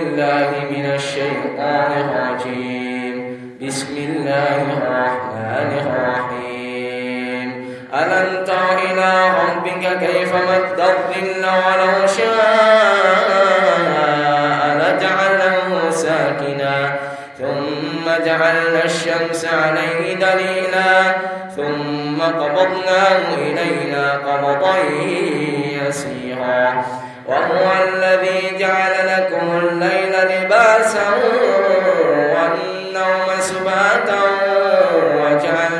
بالله من الشيطان الرجيم. بسم الله الرحمن الرحيم. ألم تر إلى ربك كيف مد الظل ولو شاء لجعله ساكنا. ثم جعلنا الشمس عليه دليلا. ثم قبضناه إلينا قبضا يسيرا. وهو الذي Yeah.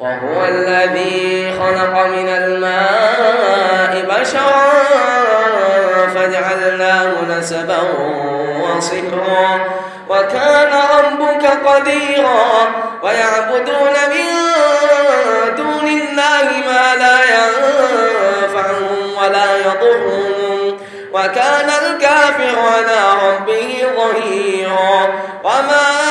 وهو الذي خلق من الماء بشرا فجعلناه نسبا وصهرا وكان ربك قديرا ويعبدون من دون الله ما لا ينفعهم ولا يضرهم. وكان الكافر على ربه ظهيرا. وما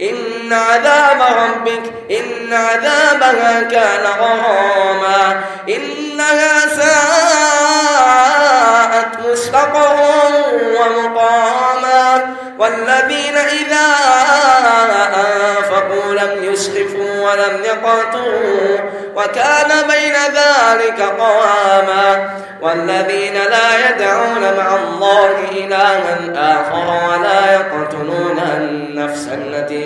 إن عذاب ربك إن عذابها كان غراما. إنها ساءت مستقرا ومقاما. والذين إذا أنفقوا لم يسرفوا ولم يقتروا وكان بين ذلك قواما. والذين لا يدعون مع الله إلها آخر ولا يقتلون النفس التي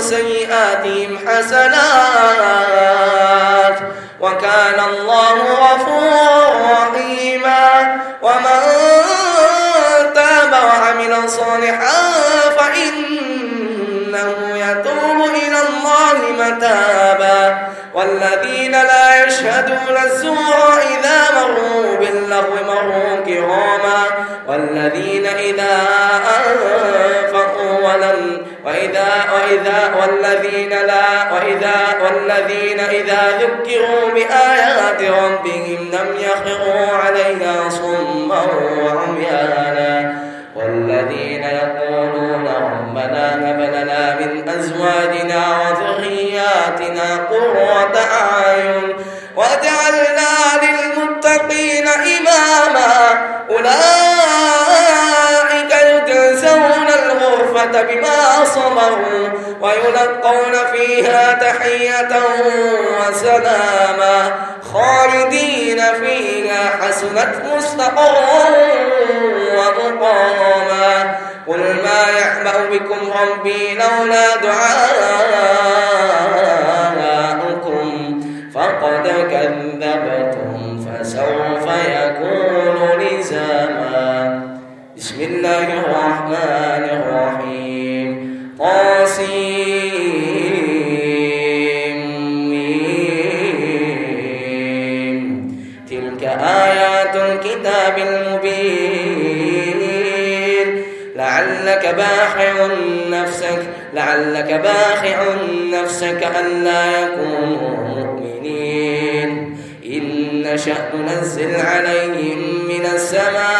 سيئاتهم حسنات. وكان الله غفورا رحيما. ومن تاب وعمل صالحا فإنه يتوب إلى الله متابا. والذين لا يشهدون الزور إذا مروا باللغو مروا كراما والذين إذا أنفقوا ولم وإذا وإذا والذين لا وإذا والذين إذا ذكروا بآيات ربهم لم يخروا عليها صما وعميانا والذين يقولون ربنا هب لنا من أزواجنا وذرياتنا قرة أعين بما صبروا ويلقون فيها تحية وسلاما خالدين فيها حسنت مستقرا ومقاما قل ما يعبأ بكم ربي لولا دعاءكم فقد كذبتم فسوف يكون لزاما بسم الله الرحمن طاسيم تلك آيات الكتاب المبين. لعلك باخع نفسك لعلك باخع نفسك ألا يكونوا مؤمنين. إن نشأ ننزل عليهم من السماء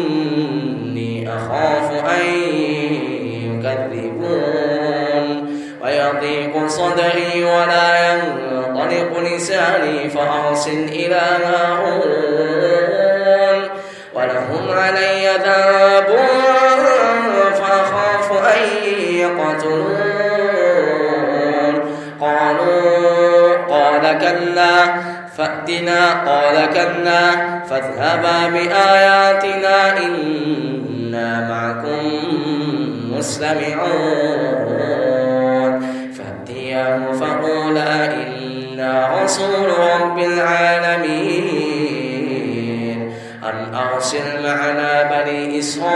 يكذبون ويضيق صدري ولا ينطلق لساني فأرسل إلى هارون. ولهم علي ذنب فأخاف أن يقتلون. قالوا قال كلا فأتنا. قال كلا فاذهبا بآياتنا إنا معكم. مستمعون فاتياه فقولا إنا رسول رب العالمين. أن أرسل معنا بني إسرائيل.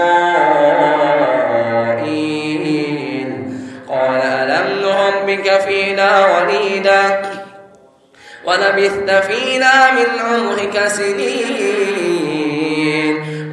قال ألم نربك فينا وليدا؟ ولبثت فينا من عمرك سنين.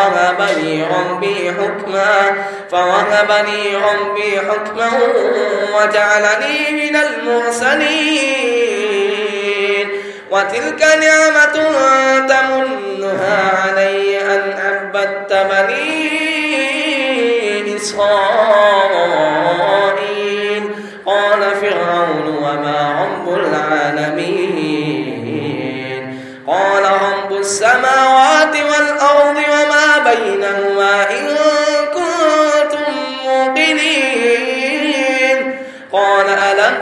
فوهب لي ربي حكما فوهب لي ربي حكما وجعلني من المرسلين. وتلك نعمة تمنها علي أن عبدت بني إسرائيل. قال فرعون وما رب العالمين. قال رب السماوات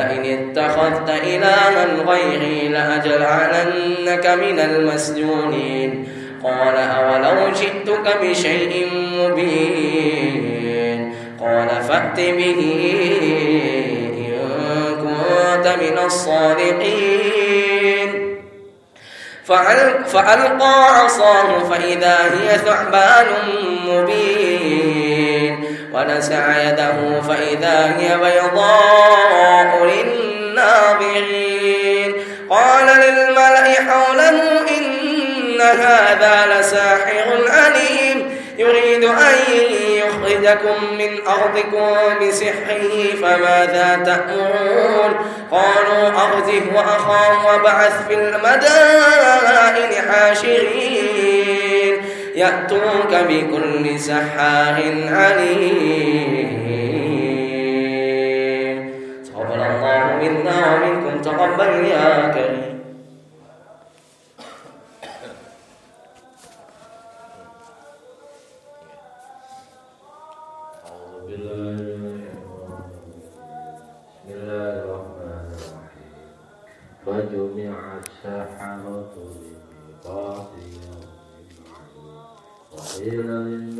لئن اتخذت إلها غيري لأجعلنك من المسجونين. قال أولو جئتك بشيء مبين. قال فأت به إن كنت من الصادقين. فألقى عصاه فإذا هي ثعبان مبين. ونزع يده فإذا هي بيضاء للناظرين. قال للملأ حوله إن هذا لساحر عليم. يريد أن يخرجكم من أرضكم بسحره فماذا تأمرون؟ قالوا أرجه وأخاه وبعث في المدائن حاشرين. يأتوك بكل سحار عليم. تقبل الله منا ومنكم تقبل يا كريم.